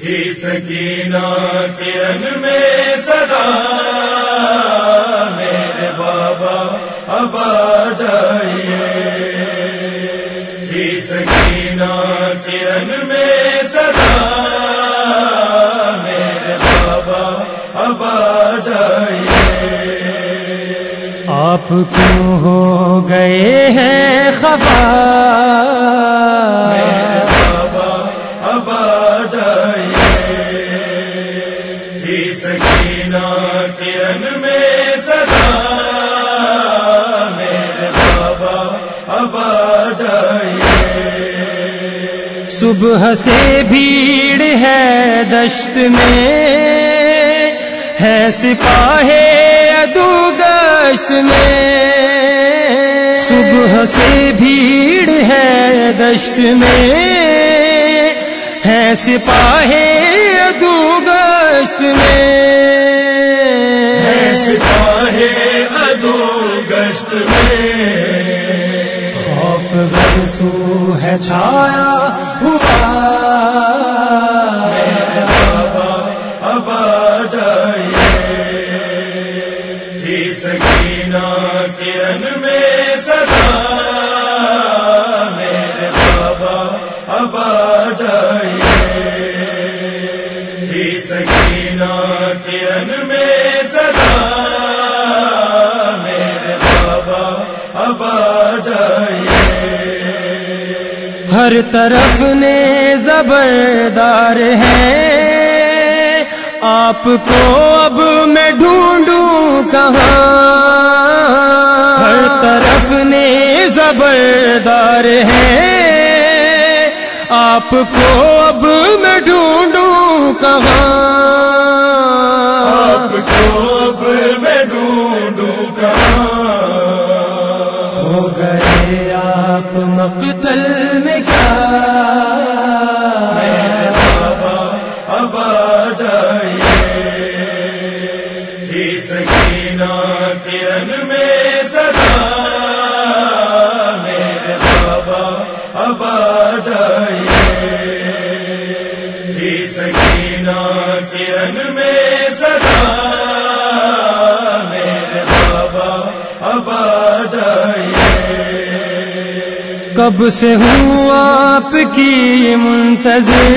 تھی سکینہ کرن میں صدا میرے بابا اب آ جائیے۔ تھی سکینہ کرن میں صدا میرے بابا اب آ جائیے۔ آپ کیوں ہو گئے ہیں خفا؟ میرے بابا اب آ جی سکینہ کرن میں صدا میرے بابا اب آ جائیے صبح سے بھیڑ ہے دشت میں، ہے سپاہے ادو گشت میں۔ صبح سے بھیڑ ہے دشت میں ہے سپاہے ادو گشت میں۔ سپاہی ادو گشت میں۔ خوف برسو ہے چھایا ہوا۔ اب آ جائیے۔ اب آ جائیے ہر طرف نے زبردار ہے۔ آپ کو اب میں ڈھونڈوں کہاں۔ ہر طرف نے زبردار ہے۔ آپ کو اب میں ڈھونڈوں کہاں۔ کرن میں صدا، میرے بابا، اب آ جائیے۔ جی سکینہ کرن میں صدا، میرے بابا، اب آ جائیے۔ کب سے ہوں آپ کی منتظر؟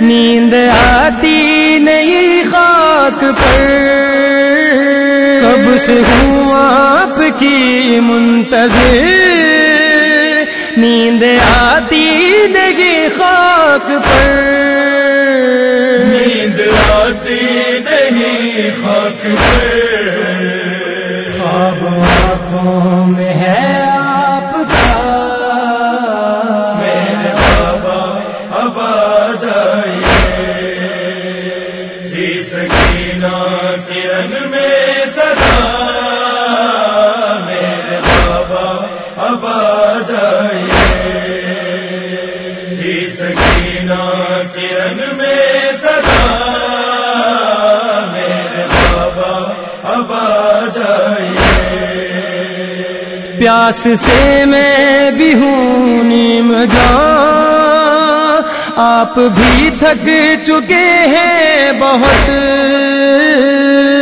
نیند آتی خاک پر۔ کب سے ہوں آپ کی منتظر؟ نیند آتی دگی خاک پر۔ نیند آتی نہیں خاک سکینہ کرن میں صدا، میرے بابا اب آ جائیے۔ جی سکینہ کرن میں صدا، میرے بابا اب آ جائیے۔ پیاس سے میں بھی ہوں نیم جان۔ آپ بھی تھک چکے ہیں بہت۔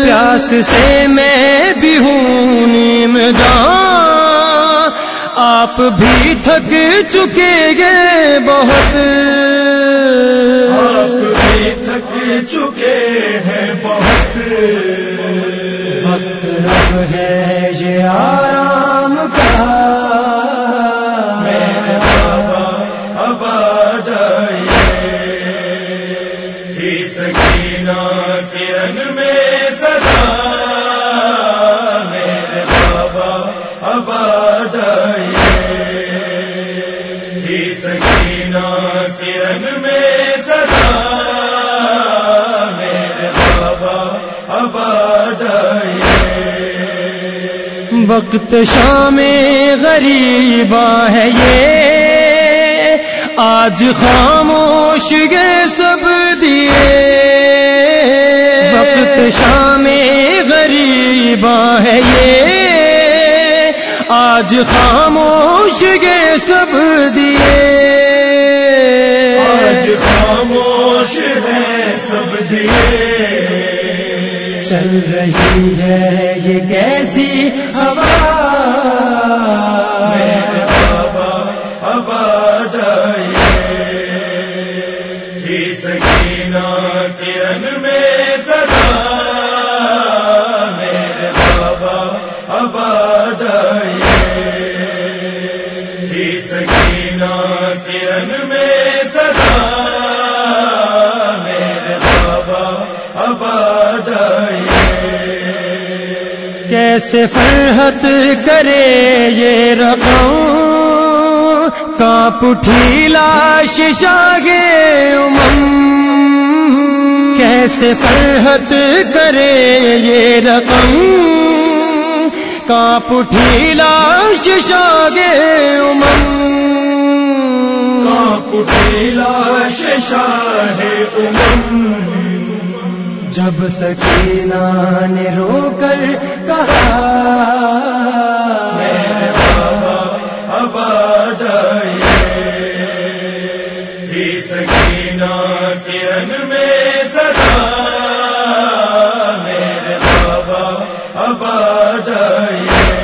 پیاس سے میں بھی ہوں نیم جان۔ آپ بھی تھک چکے گے بہت۔ آپ بھی تھک چکے ہیں بہت۔ وقت ہے یہ کرن میں صدا میرے بابا اب آ جائیے وقت شام غریبا ہے یہ۔ آج خاموش گئے سب دیے۔ وقت شام غریبا ہے یہ۔ آج خاموش گئے سب دیے۔ چل رہی ہے، یہ کیسی ہوا؟ بابا ابا جائیے۔ سکینہ کرن میں سدا میرے بابا ابا جائیے۔ سکینہ کرن میں کیسے فرحت کرے یہ رقم؟ کانپ اٹھی لاش شاگے امم۔ کیسے فرحت کرے یہ رقم؟ کانپ اٹھی لاش شاگے امم۔ کانپ اٹھی لاش شاہ امم۔ جب سکینہ نے رو کر کہا میرے بابا سکینہ کرن میں سدا میرے بابا اب آ جائیے